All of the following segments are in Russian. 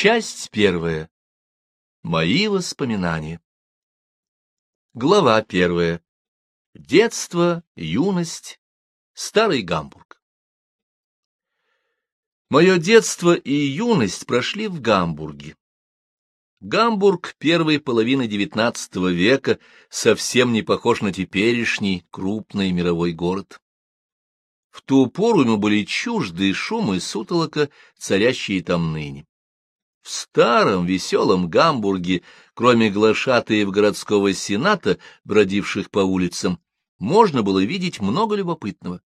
Часть первая. Мои воспоминания. Глава первая. Детство, юность, старый Гамбург. Мое детство и юность прошли в Гамбурге. Гамбург первой половины XIX века совсем не похож на теперешний крупный мировой город. В ту пору ему были чужды шум и сутолока, царящие там ныне. В старом веселом Гамбурге, кроме глашатаев городского сената, бродивших по улицам, можно было видеть много любопытного.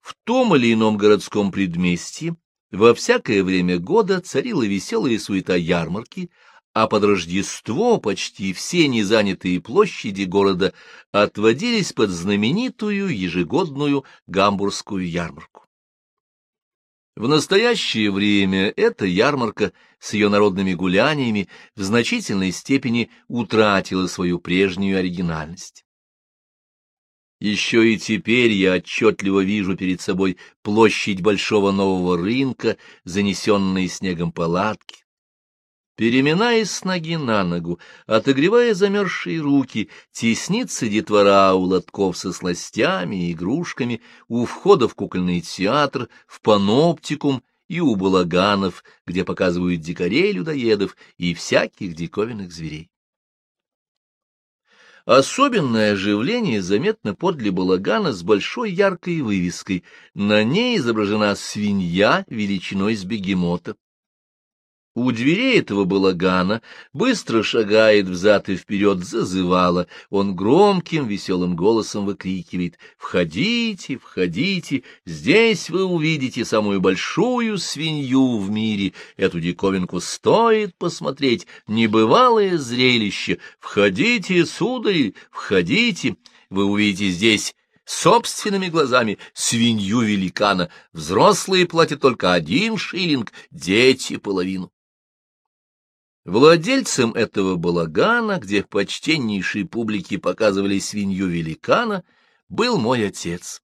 В том или ином городском предместье во всякое время года царила веселая суета ярмарки, а под Рождество почти все незанятые площади города отводились под знаменитую ежегодную гамбургскую ярмарку. В настоящее время эта ярмарка с ее народными гуляниями в значительной степени утратила свою прежнюю оригинальность. Еще и теперь я отчетливо вижу перед собой площадь большого нового рынка, занесенные снегом палатки. Переминаясь с ноги на ногу, отогревая замерзшие руки, теснится детвора у лотков со сластями и игрушками, у входа в кукольный театр, в паноптикум и у балаганов, где показывают дикарей-людоедов и всяких диковинных зверей. Особенное оживление заметно подле балагана с большой яркой вывеской. На ней изображена свинья величиной с бегемота. У дверей этого балагана быстро шагает взад и вперед зазывала. Он громким, веселым голосом выкрикивает «Входите, входите, здесь вы увидите самую большую свинью в мире. Эту диковинку стоит посмотреть, небывалое зрелище. Входите, судари, входите, вы увидите здесь собственными глазами свинью великана. Взрослые платят только один шиллинг, дети — половину. Владельцем этого балагана, где почтеннейшей публике показывали свинью великана, был мой отец.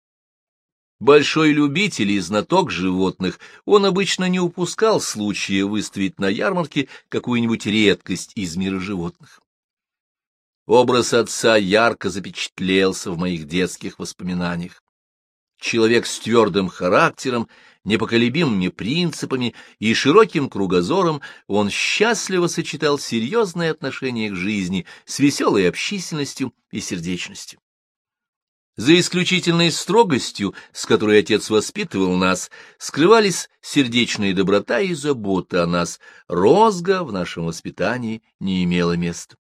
Большой любитель и знаток животных, он обычно не упускал случая выставить на ярмарке какую-нибудь редкость из мира животных. Образ отца ярко запечатлелся в моих детских воспоминаниях. Человек с твердым характером, непоколебимыми принципами и широким кругозором, он счастливо сочетал серьезное отношение к жизни с веселой общительностью и сердечностью. За исключительной строгостью, с которой отец воспитывал нас, скрывались сердечная доброта и забота о нас. Розга в нашем воспитании не имела места.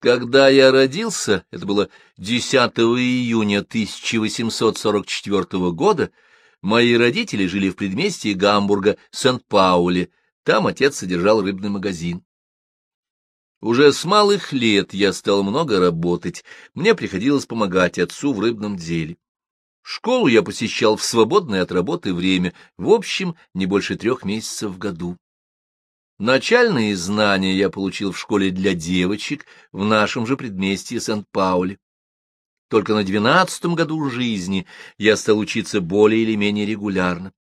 Когда я родился, это было 10 июня 1844 года, мои родители жили в предместье Гамбурга, Сент-Пауле, там отец содержал рыбный магазин. Уже с малых лет я стал много работать, мне приходилось помогать отцу в рыбном деле. Школу я посещал в свободное от работы время, в общем, не больше трех месяцев в году. Начальные знания я получил в школе для девочек в нашем же предместье Сент-Пауле. Только на двенадцатом году жизни я стал учиться более или менее регулярно.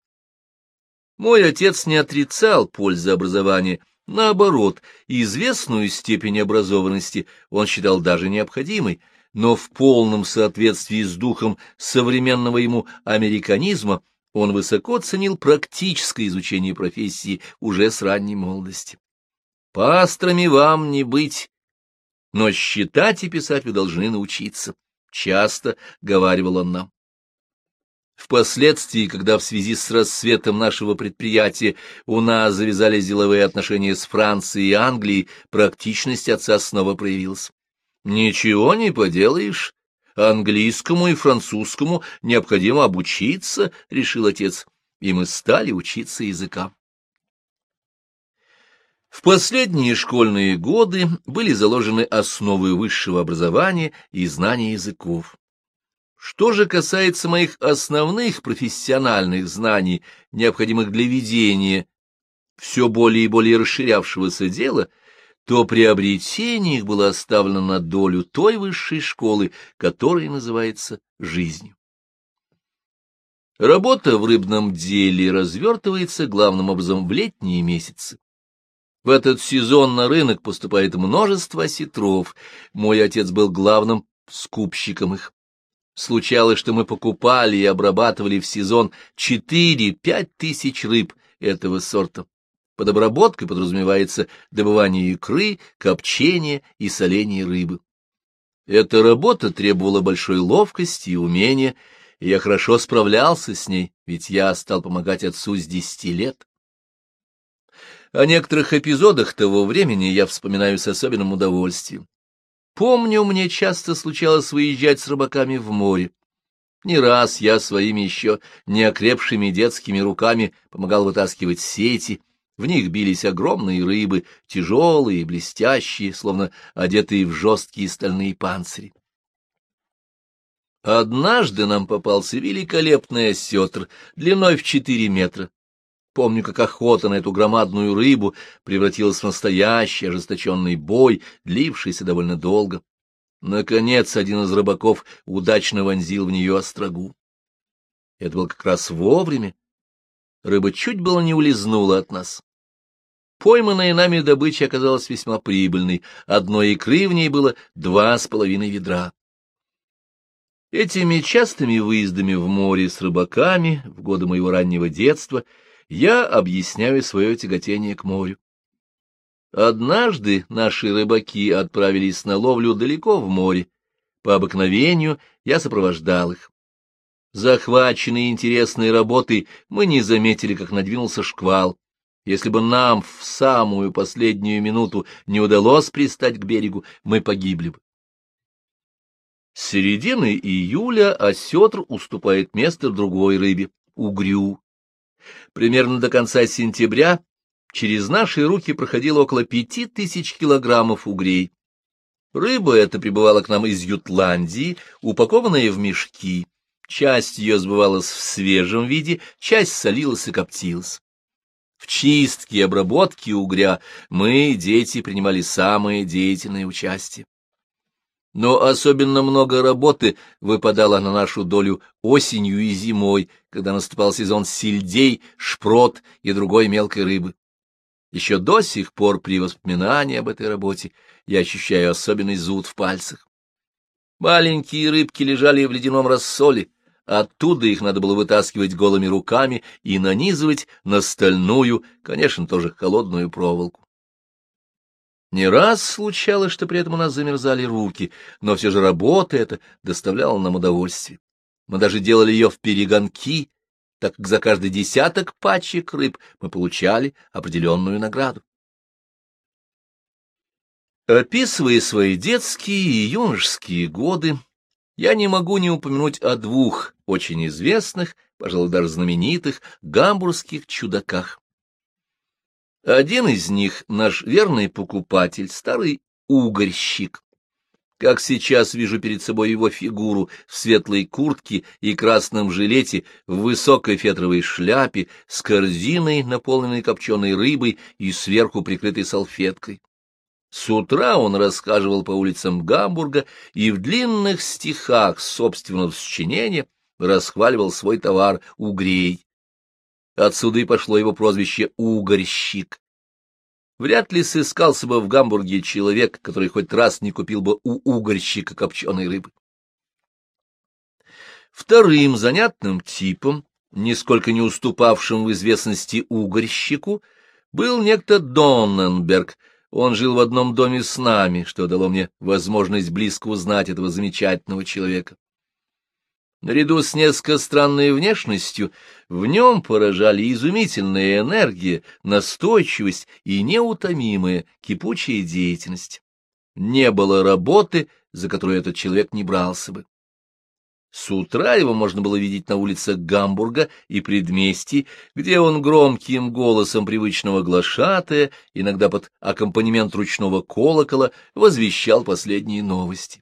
Мой отец не отрицал пользы образования, наоборот, известную степень образованности он считал даже необходимой, но в полном соответствии с духом современного ему американизма он высоко ценил практическое изучение профессии уже с ранней молодости. «Пастрами вам не быть, но считать и писать вы должны научиться», — часто говаривал он нам. Впоследствии, когда в связи с расцветом нашего предприятия у нас завязались деловые отношения с Францией и Англией, практичность отца снова проявилась. «Ничего не поделаешь, английскому и французскому необходимо обучиться, — решил отец, — и мы стали учиться языкам. В последние школьные годы были заложены основы высшего образования и знания языков. Что же касается моих основных профессиональных знаний, необходимых для ведения все более и более расширявшегося дела, то приобретение их было оставлено на долю той высшей школы, которая называется жизнью. Работа в рыбном деле развертывается главным образом в летние месяцы. В этот сезон на рынок поступает множество осетров. Мой отец был главным скупщиком их. Случалось, что мы покупали и обрабатывали в сезон 4-5 тысяч рыб этого сорта. Под обработкой подразумевается добывание икры, копчение и соление рыбы. Эта работа требовала большой ловкости и умения, и я хорошо справлялся с ней, ведь я стал помогать отцу с десяти лет. О некоторых эпизодах того времени я вспоминаю с особенным удовольствием. Помню, мне часто случалось выезжать с рыбаками в море. Не раз я своими еще неокрепшими детскими руками помогал вытаскивать сети, в них бились огромные рыбы, тяжелые, блестящие, словно одетые в жесткие стальные панцири. Однажды нам попался великолепный осетр, длиной в четыре метра. Помню, как охота на эту громадную рыбу превратилась в настоящий ожесточенный бой, длившийся довольно долго. Наконец, один из рыбаков удачно вонзил в нее острогу. Это было как раз вовремя. Рыба чуть было не улизнула от нас. Пойманная нами добыча оказалась весьма прибыльной, одной икры в ней было два с половиной ведра. Этими частыми выездами в море с рыбаками в годы моего раннего детства я объясняю свое тяготение к морю. Однажды наши рыбаки отправились на ловлю далеко в море. По обыкновению я сопровождал их. Захваченные интересной работой, мы не заметили, как надвинулся шквал. Если бы нам в самую последнюю минуту не удалось пристать к берегу, мы погибли бы. С середины июля осетр уступает место другой рыбе — угрю. Примерно до конца сентября через наши руки проходило около пяти тысяч килограммов угрей. Рыба эта прибывала к нам из Ютландии, упакованная в мешки. Часть ее сбывалась в свежем виде, часть солилась и коптилась. В чистке и обработке угря мы, дети, принимали самое деятельное участие. Но особенно много работы выпадало на нашу долю осенью и зимой, когда наступал сезон сельдей, шпрот и другой мелкой рыбы. Еще до сих пор при воспоминании об этой работе я ощущаю особенный зуд в пальцах. Маленькие рыбки лежали в ледяном рассоле, Оттуда их надо было вытаскивать голыми руками и нанизывать на стальную, конечно, тоже холодную проволоку. Не раз случалось, что при этом у нас замерзали руки, но все же работа эта доставляла нам удовольствие. Мы даже делали ее в перегонки, так как за каждый десяток пачек рыб мы получали определенную награду. Описывая свои детские и юношеские годы, я не могу не упомянуть о двух очень известных, пожалуй, даже знаменитых, гамбургских чудаках. Один из них — наш верный покупатель, старый угорщик. Как сейчас вижу перед собой его фигуру в светлой куртке и красном жилете, в высокой фетровой шляпе, с корзиной, наполненной копченой рыбой и сверху прикрытой салфеткой. С утра он рассказывал по улицам Гамбурга и в длинных стихах собственного сочинения расхваливал свой товар «Угрей». Отсюда и пошло его прозвище «Угорщик». Вряд ли сыскался бы в Гамбурге человек, который хоть раз не купил бы у угорщика копченой рыбы. Вторым занятным типом, нисколько не уступавшим в известности угорщику, был некто Донненберг — он жил в одном доме с нами, что дало мне возможность близко узнать этого замечательного человека. Наряду с несколько странной внешностью, в нем поражали изумительная энергия, настойчивость и неутомимая кипучая деятельность. Не было работы, за которую этот человек не брался бы. С утра его можно было видеть на улицах Гамбурга и предместий, где он громким голосом привычного глашатая, иногда под аккомпанемент ручного колокола, возвещал последние новости.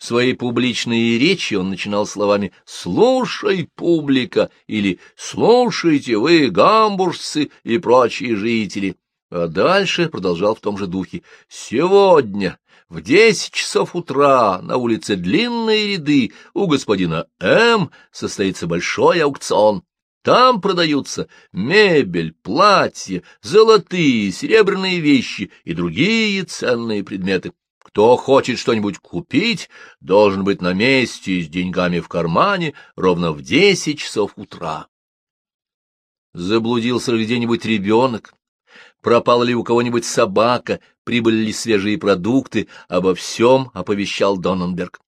Свои публичные речи он начинал словами «Слушай, публика» или «Слушайте вы, гамбуржцы и прочие жители», а дальше продолжал в том же духе «Сегодня В десять часов утра на улице длинные ряды у господина М состоится большой аукцион. Там продаются мебель, платья, золотые, серебряные вещи и другие ценные предметы. Кто хочет что-нибудь купить, должен быть на месте с деньгами в кармане ровно в десять часов утра. Заблудился ли где-нибудь ребенок? Пропала ли у кого-нибудь собака? Прибыли ли свежие продукты? Обо всем оповещал Донненберг.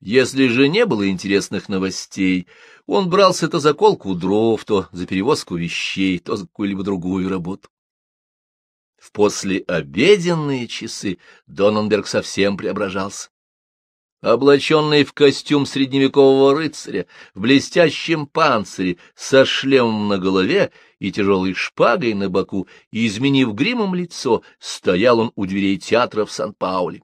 Если же не было интересных новостей, он брался то за колку дров, то за перевозку вещей, то за какую-либо другую работу. В послеобеденные часы Донненберг совсем преображался. Облаченный в костюм средневекового рыцаря, в блестящем панцире, со шлемом на голове и тяжелой шпагой на боку, и, изменив гримом лицо, стоял он у дверей театра в Сан-Пауле.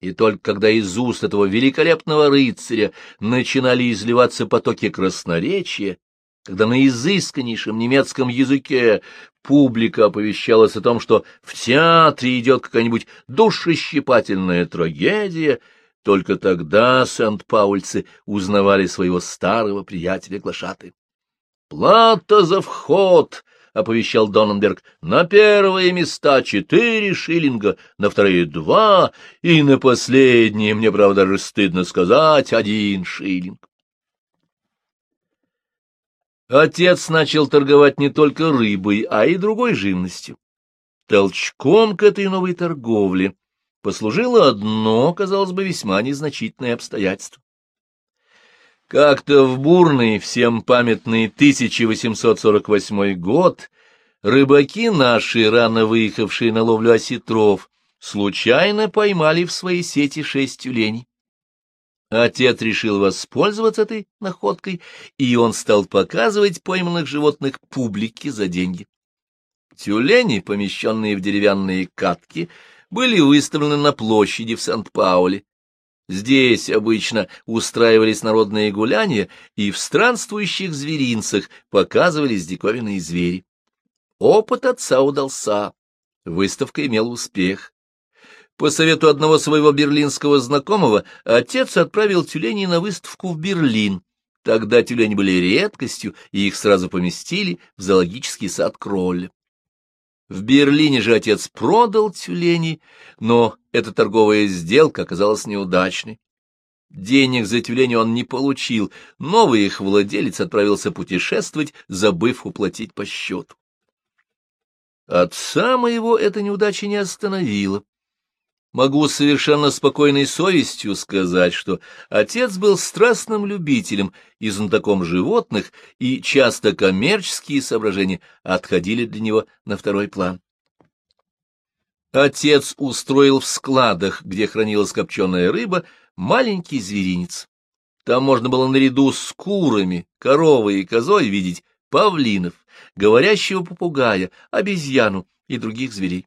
И только когда из уст этого великолепного рыцаря начинали изливаться потоки красноречия, когда на изысканнейшем немецком языке публика оповещалась о том, что в театре идет какая-нибудь душещипательная трагедия, только тогда Сент-Паульцы узнавали своего старого приятеля Глашаты. «Плата за вход!» — оповещал Донненберг. «На первые места четыре шиллинга, на вторые два, и на последние, мне, правда, даже стыдно сказать, один шиллинг». Отец начал торговать не только рыбой, а и другой живностью. Толчком к этой новой торговле послужило одно, казалось бы, весьма незначительное обстоятельство. Как-то в бурный, всем памятный 1848 год рыбаки наши, рано выехавшие на ловлю осетров, случайно поймали в свои сети шесть тюленей. Отец решил воспользоваться этой находкой, и он стал показывать пойманных животных публике за деньги. Тюлени, помещенные в деревянные катки, были выставлены на площади в Сан-Пауле. Здесь обычно устраивались народные гуляния, и в странствующих зверинцах показывались диковинные звери. Опыт отца удался, выставка имела успех. По совету одного своего берлинского знакомого отец отправил тюленей на выставку в Берлин. Тогда тюлени были редкостью, и их сразу поместили в зоологический сад Кролля. В Берлине же отец продал тюленей, но эта торговая сделка оказалась неудачной. Денег за тюлени он не получил, новый их владелец отправился путешествовать, забыв уплатить по счету. Отца моего эта неудача не остановила. Могу совершенно спокойной совестью сказать, что отец был страстным любителем и знатоком животных, и часто коммерческие соображения отходили для него на второй план. Отец устроил в складах, где хранилась копченая рыба, маленький зверинец. Там можно было наряду с курами, коровой и козой видеть павлинов, говорящего попугая, обезьяну и других зверей.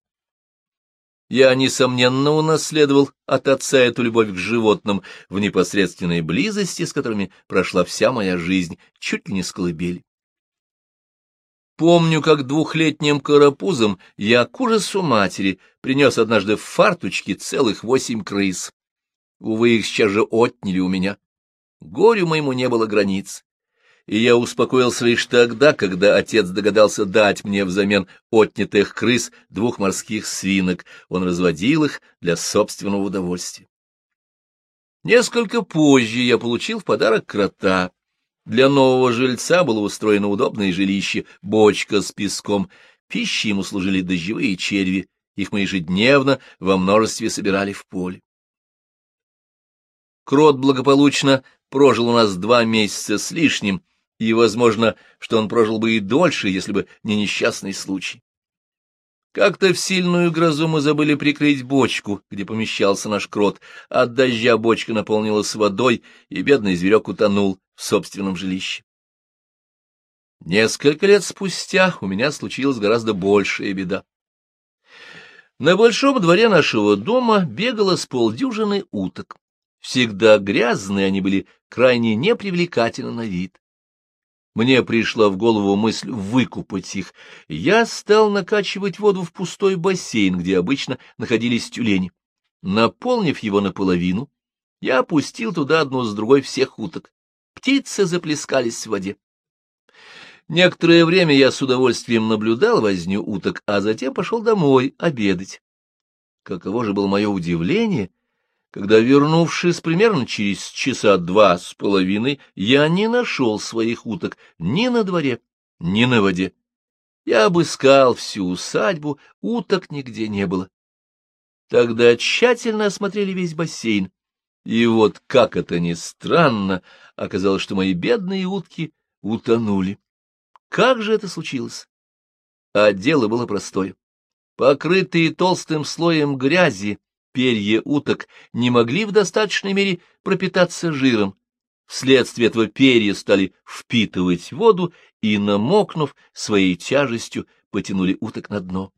Я, несомненно, унаследовал от отца эту любовь к животным в непосредственной близости, с которыми прошла вся моя жизнь, чуть ли не с колыбели. Помню, как двухлетним карапузом я к ужасу матери принес однажды в фартучке целых восемь крыс. Увы, их сейчас же отняли у меня. Горю моему не было границ и я успокоился лишь тогда, когда отец догадался дать мне взамен отнятых крыс двух морских свинок. Он разводил их для собственного удовольствия. Несколько позже я получил в подарок крота. Для нового жильца было устроено удобное жилище, бочка с песком. Пищей ему служили дождевые черви, их мы ежедневно во множестве собирали в поле. Крот благополучно прожил у нас два месяца с лишним, и, возможно, что он прожил бы и дольше, если бы не несчастный случай. Как-то в сильную грозу мы забыли прикрыть бочку, где помещался наш крот. От дождя бочка наполнилась водой, и бедный зверек утонул в собственном жилище. Несколько лет спустя у меня случилась гораздо большая беда. На большом дворе нашего дома бегало с полдюжины уток. Всегда грязные они были крайне непривлекательны на вид. Мне пришла в голову мысль выкупать их. Я стал накачивать воду в пустой бассейн, где обычно находились тюлени. Наполнив его наполовину, я опустил туда одну с другой всех уток. Птицы заплескались в воде. Некоторое время я с удовольствием наблюдал возню уток, а затем пошел домой обедать. Каково же было мое удивление, когда, вернувшись примерно через часа два с половиной, я не нашел своих уток ни на дворе, ни на воде. Я обыскал всю усадьбу, уток нигде не было. Тогда тщательно осмотрели весь бассейн. И вот, как это ни странно, оказалось, что мои бедные утки утонули. Как же это случилось? А дело было простое. Покрытые толстым слоем грязи, перья уток не могли в достаточной мере пропитаться жиром. Вследствие этого перья стали впитывать воду и, намокнув, своей тяжестью потянули уток на дно.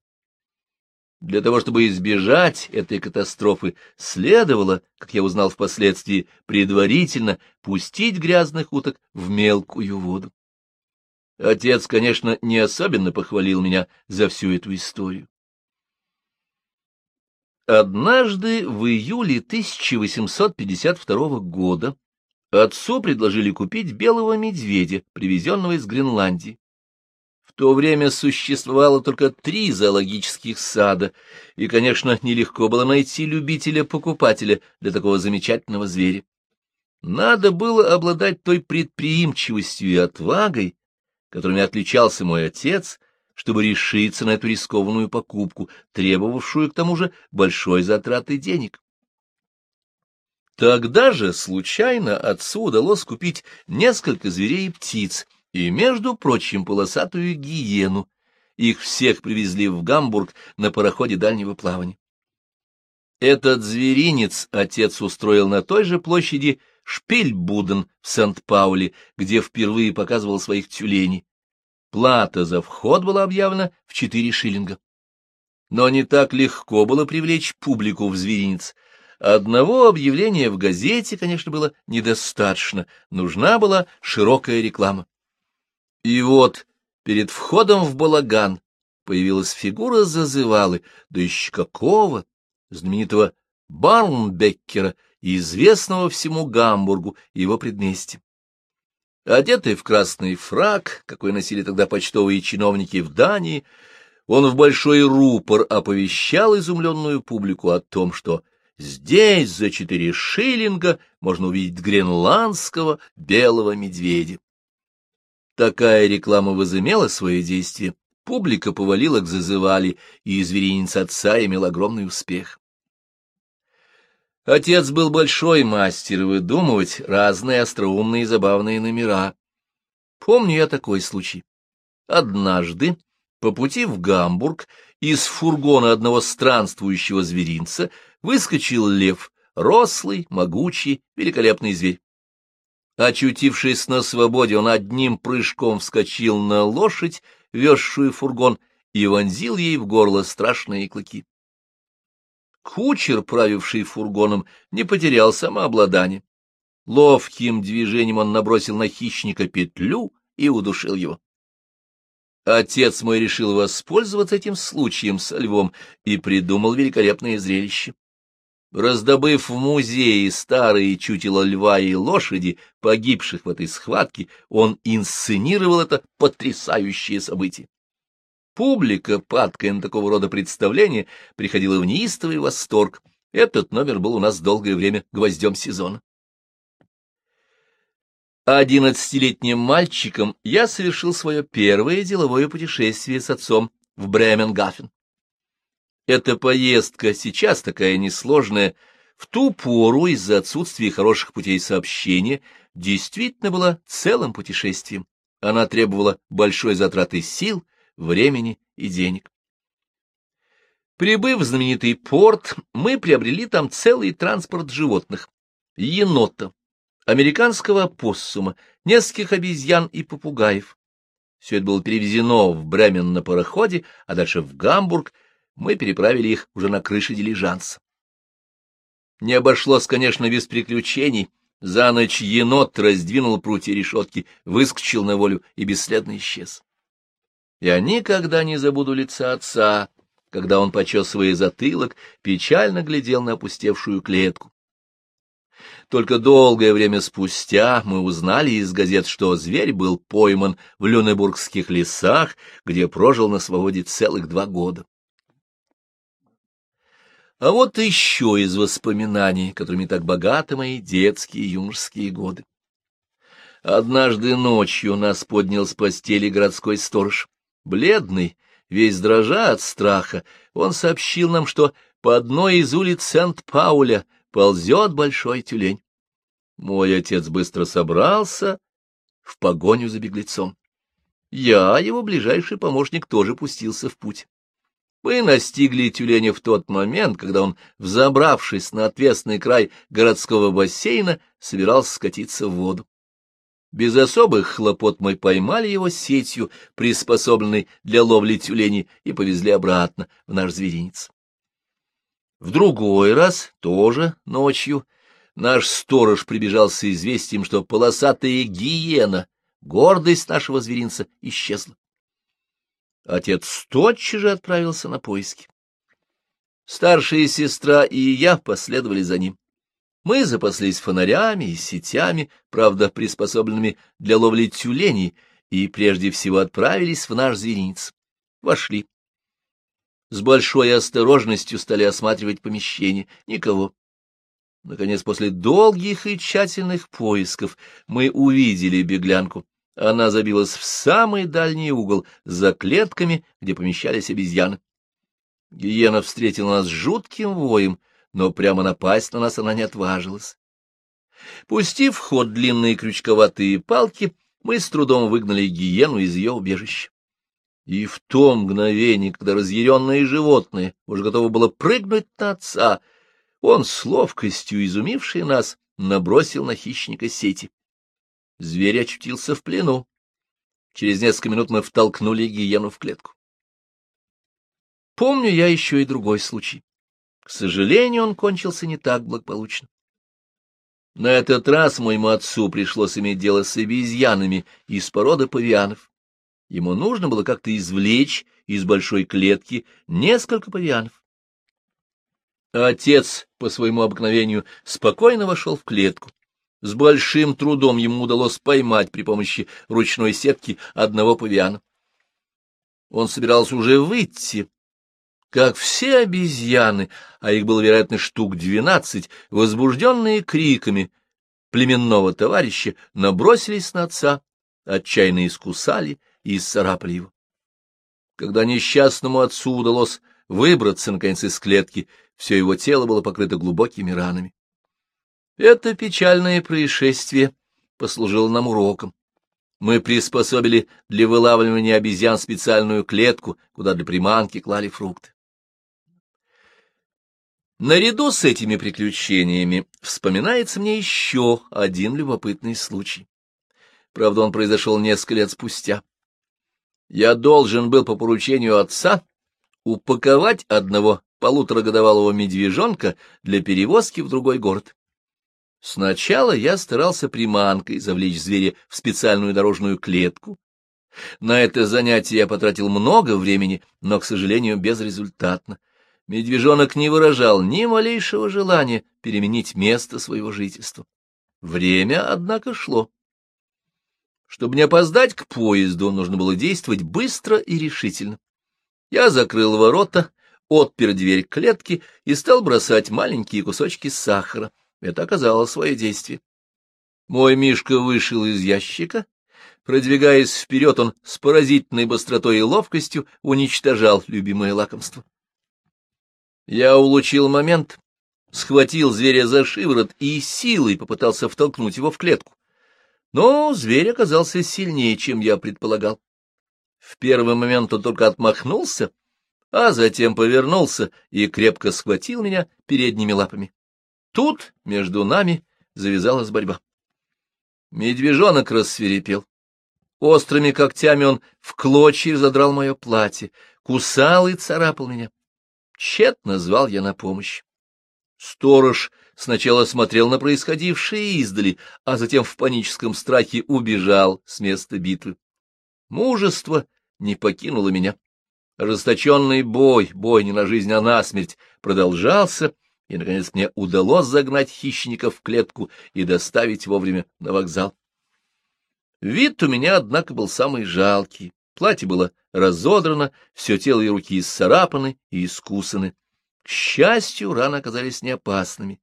Для того, чтобы избежать этой катастрофы, следовало, как я узнал впоследствии, предварительно пустить грязных уток в мелкую воду. Отец, конечно, не особенно похвалил меня за всю эту историю. Однажды в июле 1852 года отцу предложили купить белого медведя, привезенного из Гренландии. В то время существовало только три зоологических сада, и, конечно, нелегко было найти любителя-покупателя для такого замечательного зверя. Надо было обладать той предприимчивостью и отвагой, которыми отличался мой отец, чтобы решиться на эту рискованную покупку, требовавшую, к тому же, большой затраты денег. Тогда же, случайно, отцу удалось купить несколько зверей и птиц, и, между прочим, полосатую гиену. Их всех привезли в Гамбург на пароходе дальнего плавания. Этот зверинец отец устроил на той же площади Шпильбуден в Сент-Пауле, где впервые показывал своих тюленей. Плата за вход была объявлена в четыре шиллинга. Но не так легко было привлечь публику в зверинец. Одного объявления в газете, конечно, было недостаточно, нужна была широкая реклама. И вот перед входом в балаган появилась фигура зазывалы, да еще какого, знаменитого Барнбеккера, известного всему Гамбургу и его предместье. Одетый в красный фраг, какой носили тогда почтовые чиновники в Дании, он в большой рупор оповещал изумленную публику о том, что здесь за четыре шиллинга можно увидеть гренландского белого медведя. Такая реклама возымела свое действие, публика повалила к зазывали, и зверинец отца имел огромный успех. Отец был большой мастер выдумывать разные остроумные и забавные номера. Помню я такой случай. Однажды, по пути в Гамбург, из фургона одного странствующего зверинца выскочил лев, рослый, могучий, великолепный зверь. Очутившись на свободе, он одним прыжком вскочил на лошадь, везшую фургон, и вонзил ей в горло страшные клыки. Кучер, правивший фургоном, не потерял самообладание. Ловким движением он набросил на хищника петлю и удушил его. Отец мой решил воспользоваться этим случаем со львом и придумал великолепное зрелище. Раздобыв в музее старые чутила льва и лошади, погибших в этой схватке, он инсценировал это потрясающее событие. Публика, падкая на такого рода представления, приходила в неистовый восторг. Этот номер был у нас долгое время гвоздем сезона. Одиннадцатилетним мальчиком я совершил свое первое деловое путешествие с отцом в Бремен-Гафен. Эта поездка сейчас такая несложная, в ту пору из-за отсутствия хороших путей сообщения действительно была целым путешествием. Она требовала большой затраты сил, времени и денег. Прибыв в знаменитый порт, мы приобрели там целый транспорт животных. Енота, американского опоссума, нескольких обезьян и попугаев. Все это было перевезено в Бремен на пароходе, а дальше в Гамбург, мы переправили их уже на крыше дилижанса. Не обошлось, конечно, без приключений. За ночь енот раздвинул прутья решетки, выскочил на волю и бесследно исчез. Я никогда не забуду лица отца, когда он, почесывая затылок, печально глядел на опустевшую клетку. Только долгое время спустя мы узнали из газет, что зверь был пойман в Люнебургских лесах, где прожил на свободе целых два года. А вот еще из воспоминаний, которыми так богаты мои детские и юношеские годы. Однажды ночью нас поднял с постели городской сторож. Бледный, весь дрожа от страха, он сообщил нам, что по одной из улиц Сент-Пауля ползет большой тюлень. Мой отец быстро собрался в погоню за беглецом. Я, его ближайший помощник, тоже пустился в путь. Мы настигли тюленя в тот момент, когда он, взобравшись на отвесный край городского бассейна, собирался скатиться в воду. Без особых хлопот мы поймали его сетью, приспособленной для ловли тюленей, и повезли обратно в наш зверинец. В другой раз, тоже ночью, наш сторож прибежал с известием, что полосатая гиена, гордость нашего зверинца, исчезла. Отец тотчас же отправился на поиски. Старшая сестра и я последовали за ним. Мы запаслись фонарями и сетями, правда, приспособленными для ловли тюленей, и прежде всего отправились в наш зверинец. Вошли. С большой осторожностью стали осматривать помещение. Никого. Наконец, после долгих и тщательных поисков, мы увидели беглянку. Она забилась в самый дальний угол, за клетками, где помещались обезьяны. Гиена встретила нас жутким воем — но прямо напасть на нас она не отважилась. Пустив в ход длинные крючковатые палки, мы с трудом выгнали гиену из ее убежища. И в то мгновение, когда разъяренное животное уже готово было прыгнуть на отца, он с ловкостью, изумивший нас, набросил на хищника сети. Зверь очутился в плену. Через несколько минут мы втолкнули гиену в клетку. Помню я еще и другой случай. К сожалению, он кончился не так благополучно. На этот раз моему отцу пришлось иметь дело с обезьянами из породы павианов. Ему нужно было как-то извлечь из большой клетки несколько павианов. Отец, по своему обыкновению, спокойно вошел в клетку. С большим трудом ему удалось поймать при помощи ручной сетки одного павиана. Он собирался уже выйти, как все обезьяны, а их было, вероятно, штук двенадцать, возбужденные криками племенного товарища, набросились на отца, отчаянно искусали и исцарапали его. Когда несчастному отцу удалось выбраться, наконец, из клетки, все его тело было покрыто глубокими ранами. Это печальное происшествие послужило нам уроком. Мы приспособили для вылавливания обезьян специальную клетку, куда для приманки клали фрукты. Наряду с этими приключениями вспоминается мне еще один любопытный случай. Правда, он произошел несколько лет спустя. Я должен был по поручению отца упаковать одного полуторагодовалого медвежонка для перевозки в другой город. Сначала я старался приманкой завлечь зверя в специальную дорожную клетку. На это занятие я потратил много времени, но, к сожалению, безрезультатно медвежонок не выражал ни малейшего желания переменить место своего жительства. Время, однако, шло. Чтобы не опоздать к поезду, нужно было действовать быстро и решительно. Я закрыл ворота, отпер дверь клетки и стал бросать маленькие кусочки сахара. Это оказало свое действие. Мой Мишка вышел из ящика. Продвигаясь вперед, он с поразительной быстротой и ловкостью уничтожал любимое лакомство. Я улучил момент, схватил зверя за шиворот и силой попытался втолкнуть его в клетку. Но зверь оказался сильнее, чем я предполагал. В первый момент он только отмахнулся, а затем повернулся и крепко схватил меня передними лапами. Тут между нами завязалась борьба. Медвежонок рассверепел. Острыми когтями он в клочья задрал мое платье, кусал и царапал меня. Тщетно звал я на помощь. Сторож сначала смотрел на происходившее издали, а затем в паническом страхе убежал с места битвы. Мужество не покинуло меня. Ожесточенный бой, бой не на жизнь, а на смерть, продолжался, и, наконец, мне удалось загнать хищника в клетку и доставить вовремя на вокзал. Вид у меня, однако, был самый жалкий. Платье было разодрано, все тело и руки исцарапаны и искусаны. К счастью, раны оказались не опасными.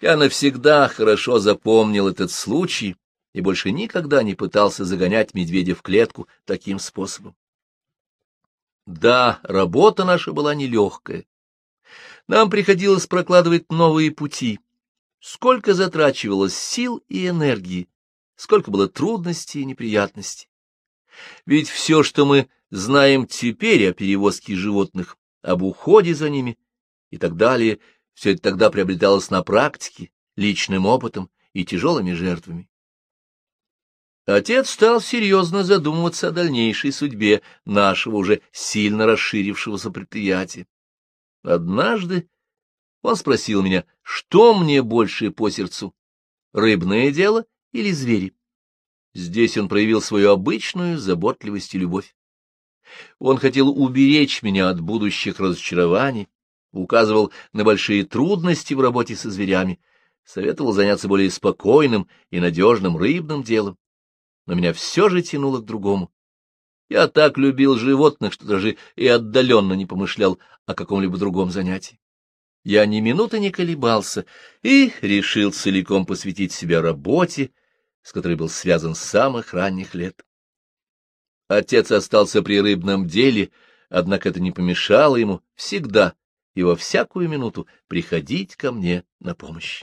Я навсегда хорошо запомнил этот случай и больше никогда не пытался загонять медведя в клетку таким способом. Да, работа наша была нелегкая. Нам приходилось прокладывать новые пути. Сколько затрачивалось сил и энергии, сколько было трудностей и неприятностей. Ведь все, что мы знаем теперь о перевозке животных, об уходе за ними и так далее, все это тогда приобреталось на практике, личным опытом и тяжелыми жертвами. Отец стал серьезно задумываться о дальнейшей судьбе нашего уже сильно расширившегося предприятия. Однажды он спросил меня, что мне больше по сердцу, рыбное дело или звери. Здесь он проявил свою обычную заботливость и любовь. Он хотел уберечь меня от будущих разочарований, указывал на большие трудности в работе со зверями, советовал заняться более спокойным и надежным рыбным делом. Но меня все же тянуло к другому. Я так любил животных, что даже и отдаленно не помышлял о каком-либо другом занятии. Я ни минуты не колебался и решил целиком посвятить себя работе, с которой был связан с самых ранних лет. Отец остался при рыбном деле, однако это не помешало ему всегда и во всякую минуту приходить ко мне на помощь.